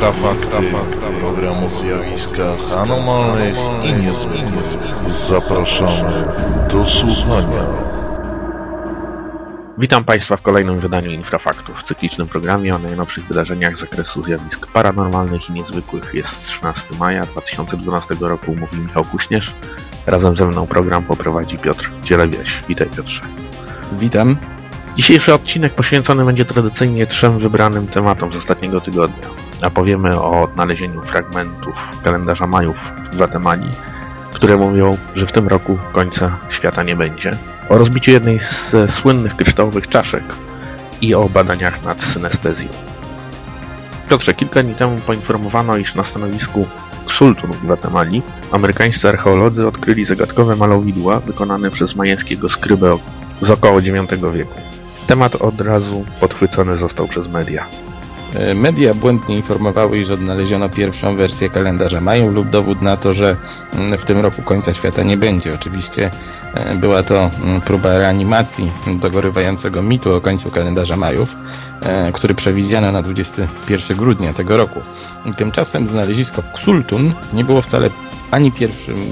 Infrafakty, program o zjawiskach anomalnych i niezwykłych. Zapraszamy do słuchania. Witam Państwa w kolejnym wydaniu Infrafaktów, cyklicznym programie o najnowszych wydarzeniach z zakresu zjawisk paranormalnych i niezwykłych. Jest 13 maja 2012 roku, mówi Michał Kuśnierz. Razem ze mną program poprowadzi Piotr Dzielewieś. Witaj Piotrze. Witam. Dzisiejszy odcinek poświęcony będzie tradycyjnie trzem wybranym tematom z ostatniego tygodnia. A powiemy o odnalezieniu fragmentów kalendarza Majów w Gwatemali, które mówią, że w tym roku końca świata nie będzie, o rozbiciu jednej z słynnych kryształowych czaszek i o badaniach nad synestezją. Piotrze, kilka dni temu poinformowano, iż na stanowisku Sultun w Gwatemali amerykańscy archeolodzy odkryli zagadkowe malowidła wykonane przez majeńskiego skrybę z około IX wieku. Temat od razu podchwycony został przez media. E, media błędnie informowały, iż odnaleziono pierwszą wersję kalendarza Majów lub dowód na to, że mm, w tym roku końca świata nie będzie. Oczywiście e, była to mm, próba reanimacji dogorywającego mitu o końcu kalendarza Majów, e, który przewidziano na 21 grudnia tego roku. Tymczasem znalezisko Ksultun nie było wcale ani pierwszym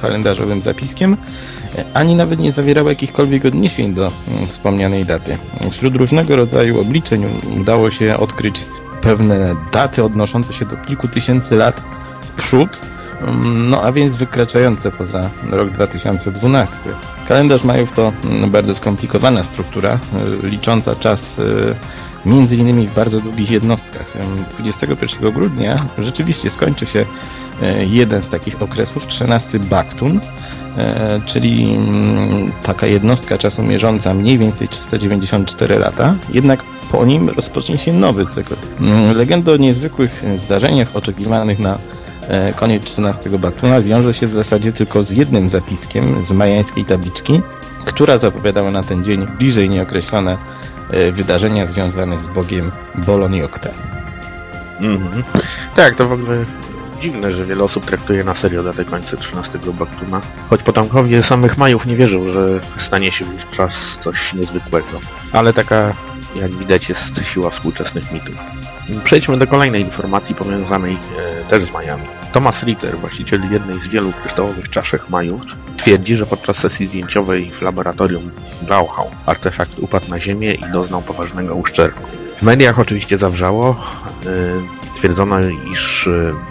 kalendarzowym zapiskiem, ani nawet nie zawierało jakichkolwiek odniesień do mm, wspomnianej daty. Wśród różnego rodzaju obliczeń udało się odkryć pewne daty odnoszące się do kilku tysięcy lat w przód, mm, no a więc wykraczające poza rok 2012. Kalendarz Majów to mm, bardzo skomplikowana struktura, y, licząca czas między innymi w bardzo długich jednostkach. 21 grudnia rzeczywiście skończy się jeden z takich okresów, 13 Baktun, E, czyli mm, taka jednostka czasu mierząca mniej więcej 394 lata, jednak po nim rozpocznie się nowy cykl. Mm, legenda o niezwykłych zdarzeniach oczekiwanych na e, koniec XIV Batuna wiąże się w zasadzie tylko z jednym zapiskiem z majańskiej tabliczki, która zapowiadała na ten dzień bliżej nieokreślone e, wydarzenia związane z bogiem Boloniokta. Mhm. Tak, to w ogóle dziwne, że wiele osób traktuje na serio datę końca 13 Baktuna, choć potomkowie samych Majów nie wierzył, że stanie się wówczas coś niezwykłego. Ale taka, jak widać, jest siła współczesnych mitów. Przejdźmy do kolejnej informacji powiązanej e, też z Majami. Thomas Ritter, właściciel jednej z wielu kryształowych czaszek Majów, twierdzi, że podczas sesji zdjęciowej w laboratorium Blauhau artefakt upadł na ziemię i doznał poważnego uszczerbku. W mediach oczywiście zawrzało. E, twierdzono, iż e,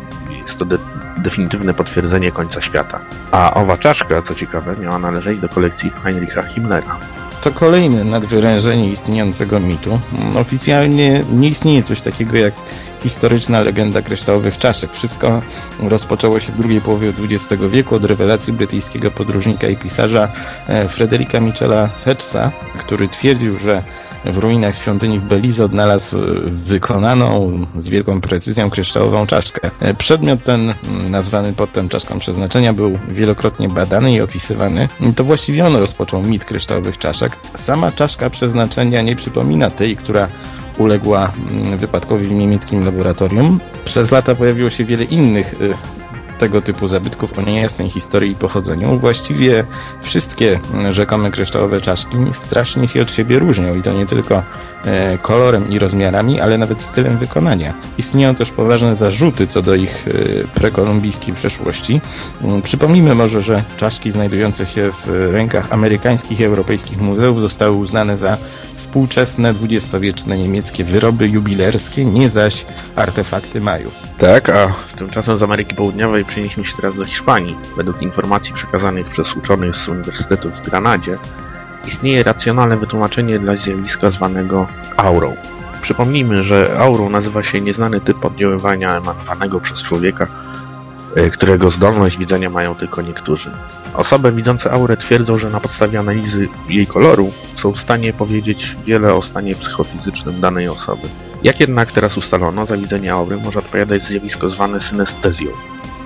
to de definitywne potwierdzenie końca świata. A owa czaszka, co ciekawe, miała należeć do kolekcji Heinricha Himmlera. To kolejne nadwyrężenie istniejącego mitu. Oficjalnie nie istnieje coś takiego jak historyczna legenda kryształowych czaszek. Wszystko rozpoczęło się w drugiej połowie XX wieku od rewelacji brytyjskiego podróżnika i pisarza e, Frederika Michela Hedgesa, który twierdził, że w ruinach świątyni w Belize odnalazł e, wykonaną z wielką precyzją kryształową czaszkę. E, przedmiot ten, nazwany potem czaszką przeznaczenia, był wielokrotnie badany i opisywany. To właściwie on rozpoczął mit kryształowych czaszek. Sama czaszka przeznaczenia nie przypomina tej, która uległa wypadkowi w niemieckim laboratorium. Przez lata pojawiło się wiele innych e, tego typu zabytków o niejasnej historii i pochodzeniu. Właściwie wszystkie rzekome kryształowe czaszki strasznie się od siebie różnią i to nie tylko e, kolorem i rozmiarami, ale nawet stylem wykonania. Istnieją też poważne zarzuty co do ich e, prekolumbijskiej przeszłości. Mm, przypomnijmy może, że czaszki znajdujące się w rękach amerykańskich i europejskich muzeów zostały uznane za współczesne dwudziestowieczne niemieckie wyroby jubilerskie, nie zaś artefakty Majów. Tak, a tymczasem z Ameryki Południowej przenieśmy się teraz do Hiszpanii. Według informacji przekazanych przez uczonych z Uniwersytetu w Granadzie istnieje racjonalne wytłumaczenie dla zjawiska zwanego aurą. Przypomnijmy, że aurą nazywa się nieznany typ oddziaływania emanowanego przez człowieka E, którego zdolność widzenia mają tylko niektórzy. Osoby widzące aurę twierdzą, że na podstawie analizy jej koloru są w stanie powiedzieć wiele o stanie psychofizycznym danej osoby. Jak jednak teraz ustalono, za widzenie aury może odpowiadać zjawisko zwane synestezją.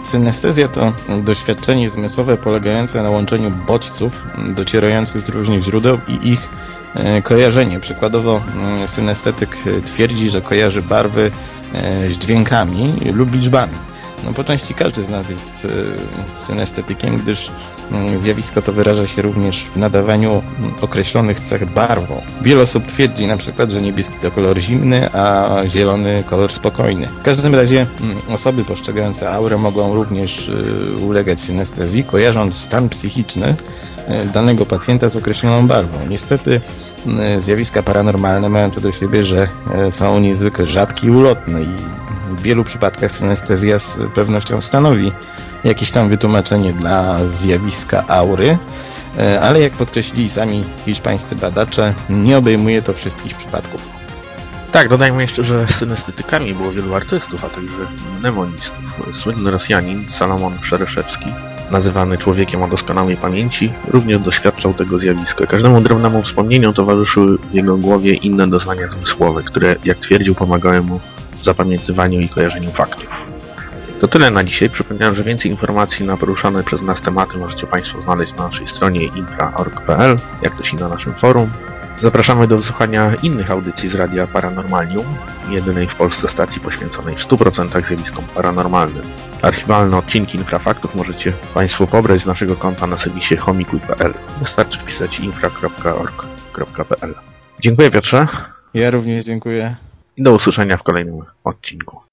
Synestezja to doświadczenie zmysłowe polegające na łączeniu bodźców docierających z różnych źródeł i ich e, kojarzenie. Przykładowo mm, synestetyk twierdzi, że kojarzy barwy e, z dźwiękami lub liczbami. No po części każdy z nas jest synestetykiem, gdyż Zjawisko to wyraża się również w nadawaniu mm, określonych cech barwą. Wiele osób twierdzi na przykład, że niebieski to kolor zimny, a zielony kolor spokojny. W każdym razie mm, osoby postrzegające aurę mogą również y, ulegać synestezji, kojarząc stan psychiczny y, danego pacjenta z określoną barwą. Niestety zjawiska paranormalne mają to do siebie, że y, są niezwykle rzadkie i ulotne i w wielu przypadkach synestezja z pewnością stanowi jakieś tam wytłumaczenie dla zjawiska aury, e, ale jak podkreślili sami hiszpańscy badacze, nie obejmuje to wszystkich przypadków. Tak, dodajmy jeszcze, że synestetykami było wielu artystów, a także mnemonistów. Słynny Rosjanin Salomon Szereszewski, nazywany człowiekiem o doskonałej pamięci, również doświadczał tego zjawiska. Każdemu drobnemu wspomnieniu towarzyszyły w jego głowie inne doznania zmysłowe, które, jak twierdził, pomagały mu w zapamiętywaniu i kojarzeniu faktów. To tyle na dzisiaj. Przypominam, że więcej informacji na poruszane przez nas tematy możecie Państwo znaleźć na naszej stronie infra.org.pl, jak też i na naszym forum. Zapraszamy do wysłuchania innych audycji z Radia Paranormalium, jedynej w Polsce stacji poświęconej w 100% zjawiskom paranormalnym. Archiwalne odcinki Infrafaktów możecie Państwo pobrać z naszego konta na serwisie homikuj.pl. Wystarczy wpisać infra.org.pl. Dziękuję Piotrze Ja również dziękuję. i do usłyszenia w kolejnym odcinku.